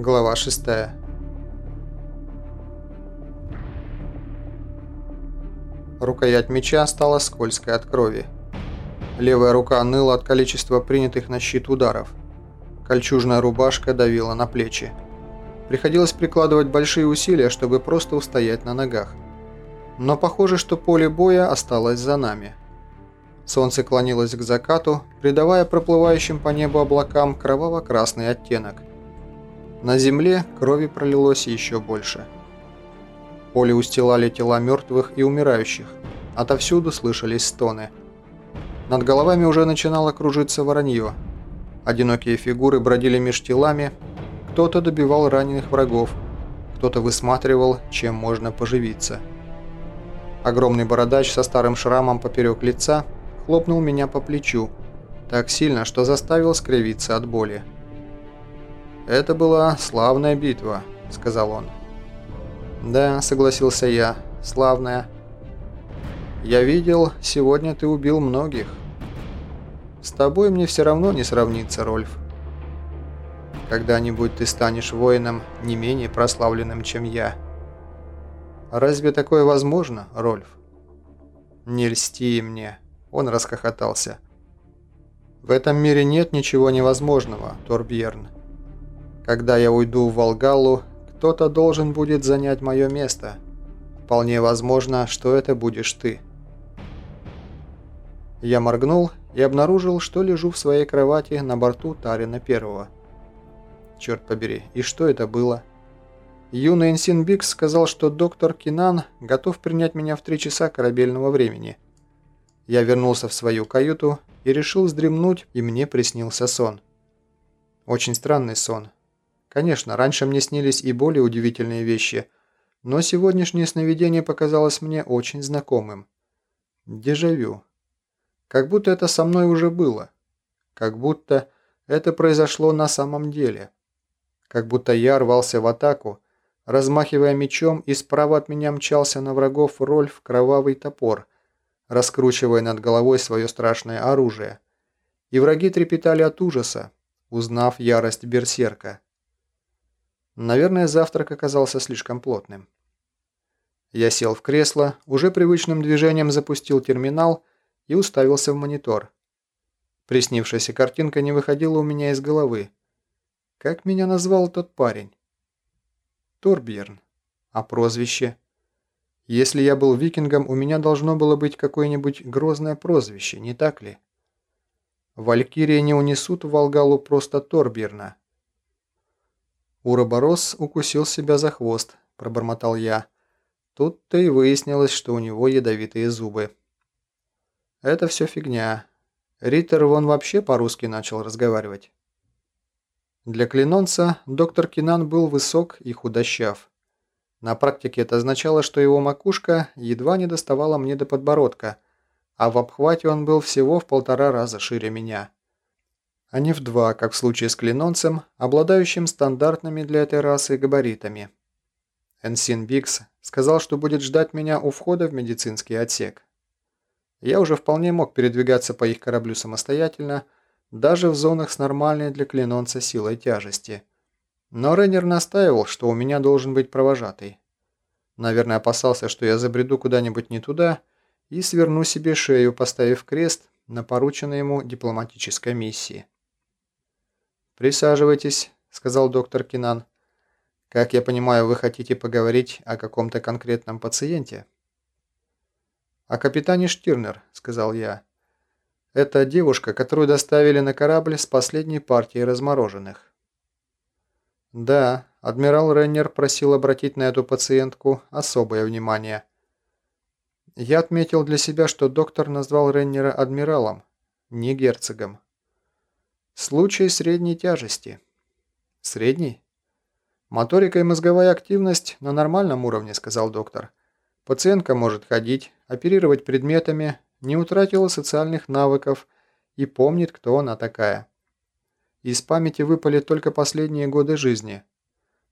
Глава 6 Рукоять меча стала скользкой от крови. Левая рука ныла от количества принятых на щит ударов. Кольчужная рубашка давила на плечи. Приходилось прикладывать большие усилия, чтобы просто устоять на ногах. Но похоже, что поле боя осталось за нами. Солнце клонилось к закату, придавая проплывающим по небу облакам кроваво-красный оттенок. На земле крови пролилось еще больше. Поле устилали тела мертвых и умирающих. Отовсюду слышались стоны. Над головами уже начинало кружиться воронье. Одинокие фигуры бродили меж телами, кто-то добивал раненых врагов, кто-то высматривал, чем можно поживиться. Огромный бородач со старым шрамом поперек лица хлопнул меня по плечу, так сильно, что заставил скривиться от боли. «Это была славная битва», — сказал он. «Да», — согласился я, — «славная». «Я видел, сегодня ты убил многих. С тобой мне все равно не сравнится, Рольф. Когда-нибудь ты станешь воином не менее прославленным, чем я». «Разве такое возможно, Рольф?» «Не льсти мне», — он расхохотался. «В этом мире нет ничего невозможного, Торбьерн. Когда я уйду в Волгалу, кто-то должен будет занять мое место. Вполне возможно, что это будешь ты. Я моргнул и обнаружил, что лежу в своей кровати на борту Тарина Первого. Черт побери, и что это было? Юный Энсин Бикс сказал, что доктор Кинан готов принять меня в три часа корабельного времени. Я вернулся в свою каюту и решил вздремнуть, и мне приснился сон. Очень странный сон, Конечно, раньше мне снились и более удивительные вещи, но сегодняшнее сновидение показалось мне очень знакомым. Дежавю. Как будто это со мной уже было. Как будто это произошло на самом деле. Как будто я рвался в атаку, размахивая мечом, и справа от меня мчался на врагов Рольф кровавый топор, раскручивая над головой свое страшное оружие. И враги трепетали от ужаса, узнав ярость берсерка. Наверное, завтрак оказался слишком плотным. Я сел в кресло, уже привычным движением запустил терминал и уставился в монитор. Приснившаяся картинка не выходила у меня из головы. Как меня назвал тот парень? Торбьерн. А прозвище? Если я был викингом, у меня должно было быть какое-нибудь грозное прозвище, не так ли? Валькирии не унесут в Волгалу просто Торбьерна. Уроборос укусил себя за хвост, пробормотал я. Тут-то и выяснилось, что у него ядовитые зубы. Это все фигня. Риттер вон вообще по-русски начал разговаривать. Для клинонца доктор Кинан был высок и худощав. На практике это означало, что его макушка едва не доставала мне до подбородка, а в обхвате он был всего в полтора раза шире меня а не в два, как в случае с клинонцем, обладающим стандартными для этой расы габаритами. Энсин Бикс сказал, что будет ждать меня у входа в медицинский отсек. Я уже вполне мог передвигаться по их кораблю самостоятельно, даже в зонах с нормальной для клинонца силой тяжести. Но Рейнер настаивал, что у меня должен быть провожатый. Наверное, опасался, что я забреду куда-нибудь не туда и сверну себе шею, поставив крест на порученной ему дипломатической миссии. «Присаживайтесь», — сказал доктор Кинан. «Как я понимаю, вы хотите поговорить о каком-то конкретном пациенте?» «О капитане Штирнер», — сказал я. «Это девушка, которую доставили на корабль с последней партией размороженных». «Да», — адмирал Реннер просил обратить на эту пациентку особое внимание. Я отметил для себя, что доктор назвал Реннера адмиралом, не герцогом. Случай средней тяжести. Средний? Моторика и мозговая активность на нормальном уровне, сказал доктор. Пациентка может ходить, оперировать предметами, не утратила социальных навыков и помнит, кто она такая. Из памяти выпали только последние годы жизни.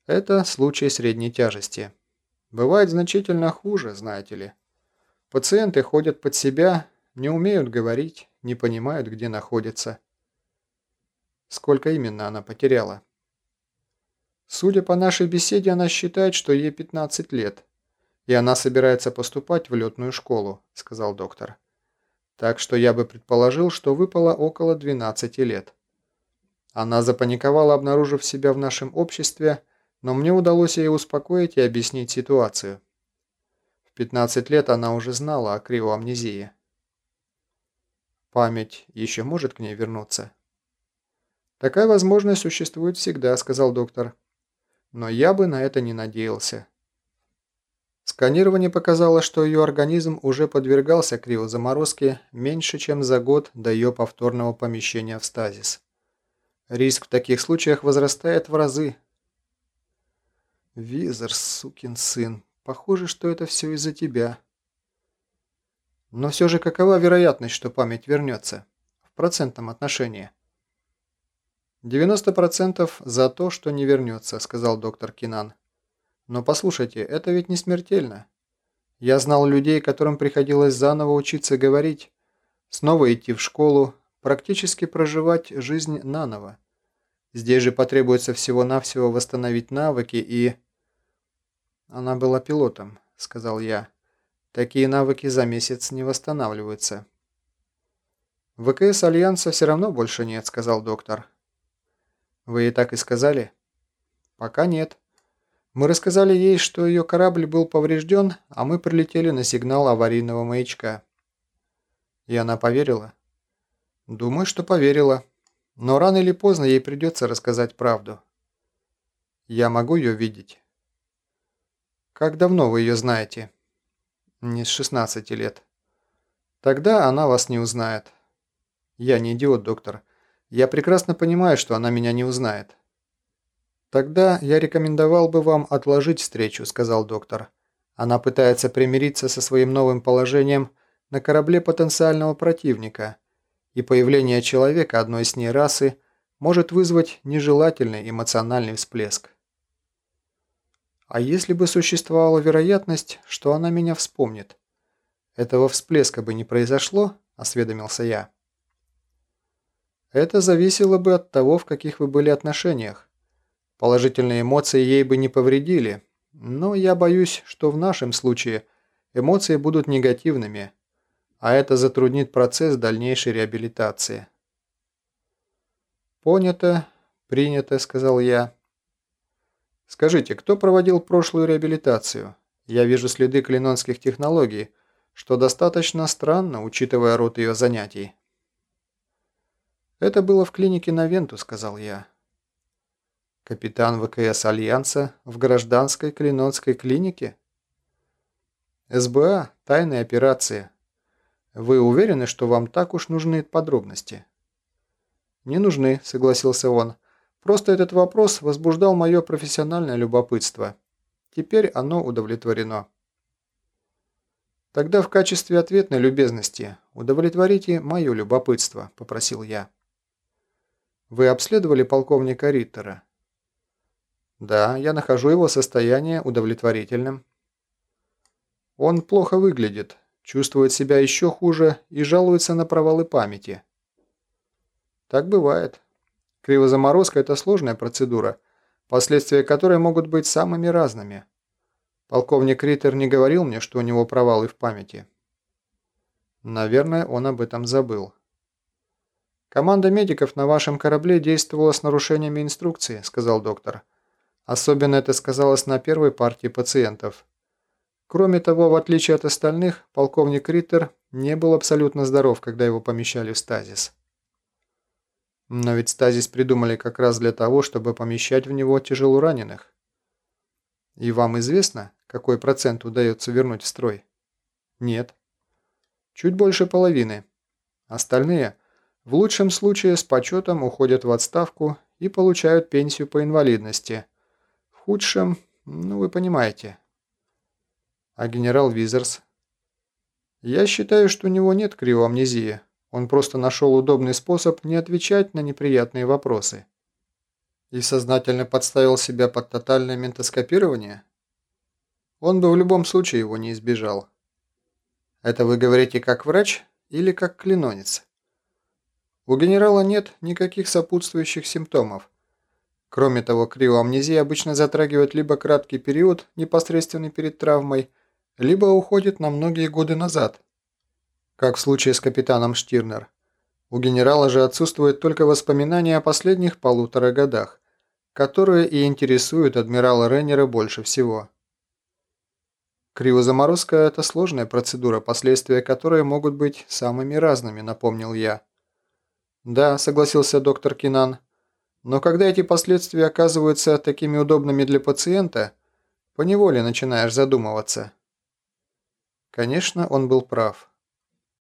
Это случай средней тяжести. Бывает значительно хуже, знаете ли. Пациенты ходят под себя, не умеют говорить, не понимают, где находятся. Сколько именно она потеряла? Судя по нашей беседе, она считает, что ей 15 лет. И она собирается поступать в летную школу, сказал доктор. Так что я бы предположил, что выпало около 12 лет. Она запаниковала, обнаружив себя в нашем обществе, но мне удалось ее успокоить и объяснить ситуацию. В 15 лет она уже знала о криоамнезии. Память еще может к ней вернуться? Такая возможность существует всегда, сказал доктор. Но я бы на это не надеялся. Сканирование показало, что ее организм уже подвергался криозаморозке меньше, чем за год до ее повторного помещения в стазис. Риск в таких случаях возрастает в разы. Визер, сукин сын, похоже, что это все из-за тебя. Но все же какова вероятность, что память вернется? В процентном отношении. 90% за то, что не вернется, сказал доктор Кинан. Но послушайте, это ведь не смертельно. Я знал людей, которым приходилось заново учиться говорить, снова идти в школу, практически проживать жизнь наново. Здесь же потребуется всего-навсего восстановить навыки и... Она была пилотом, сказал я. Такие навыки за месяц не восстанавливаются. ВКС Альянса все равно больше нет, сказал доктор. Вы и так и сказали? Пока нет. Мы рассказали ей, что ее корабль был поврежден, а мы прилетели на сигнал аварийного маячка. И она поверила? Думаю, что поверила. Но рано или поздно ей придется рассказать правду. Я могу ее видеть? Как давно вы ее знаете? Не с 16 лет. Тогда она вас не узнает. Я не идиот, доктор. Я прекрасно понимаю, что она меня не узнает. Тогда я рекомендовал бы вам отложить встречу, сказал доктор. Она пытается примириться со своим новым положением на корабле потенциального противника – и появление человека одной с ней расы может вызвать нежелательный эмоциональный всплеск. А если бы существовала вероятность, что она меня вспомнит? Этого всплеска бы не произошло, осведомился я. Это зависело бы от того, в каких вы были отношениях. Положительные эмоции ей бы не повредили, но я боюсь, что в нашем случае эмоции будут негативными – а это затруднит процесс дальнейшей реабилитации. «Понято, принято», — сказал я. «Скажите, кто проводил прошлую реабилитацию? Я вижу следы клинонских технологий, что достаточно странно, учитывая род ее занятий». «Это было в клинике на Венту», — сказал я. «Капитан ВКС Альянса в гражданской клинонской клинике?» «СБА, тайная операция», вы уверены, что вам так уж нужны подробности?» «Не нужны», — согласился он. «Просто этот вопрос возбуждал мое профессиональное любопытство. Теперь оно удовлетворено». «Тогда в качестве ответной любезности удовлетворите мое любопытство», — попросил я. «Вы обследовали полковника Риттера?» «Да, я нахожу его состояние удовлетворительным». «Он плохо выглядит, чувствует себя еще хуже и жалуется на провалы памяти. Так бывает. Кривозаморозка – это сложная процедура, последствия которой могут быть самыми разными. Полковник Риттер не говорил мне, что у него провалы в памяти. Наверное, он об этом забыл. «Команда медиков на вашем корабле действовала с нарушениями инструкции», – сказал доктор. «Особенно это сказалось на первой партии пациентов. Кроме того, в отличие от остальных, полковник Риттер не был абсолютно здоров, когда его помещали в стазис. Но ведь стазис придумали как раз для того, чтобы помещать в него тяжело раненых. И вам известно, какой процент удается вернуть в строй? Нет. Чуть больше половины. Остальные, в лучшем случае, с почетом уходят в отставку и получают пенсию по инвалидности. В худшем, ну вы понимаете, а генерал Визерс? Я считаю, что у него нет криоамнезии. Он просто нашел удобный способ не отвечать на неприятные вопросы. И сознательно подставил себя под тотальное ментоскопирование? Он бы в любом случае его не избежал. Это вы говорите как врач или как клинонец? У генерала нет никаких сопутствующих симптомов. Кроме того, криоамнезия обычно затрагивает либо краткий период, непосредственный перед травмой, либо уходит на многие годы назад, как в случае с капитаном Штирнер. У генерала же отсутствуют только воспоминания о последних полутора годах, которые и интересуют адмирала Рейнера больше всего. Криозаморозка – это сложная процедура, последствия которой могут быть самыми разными, напомнил я. Да, согласился доктор Кинан. Но когда эти последствия оказываются такими удобными для пациента, поневоле начинаешь задумываться. Конечно, он был прав.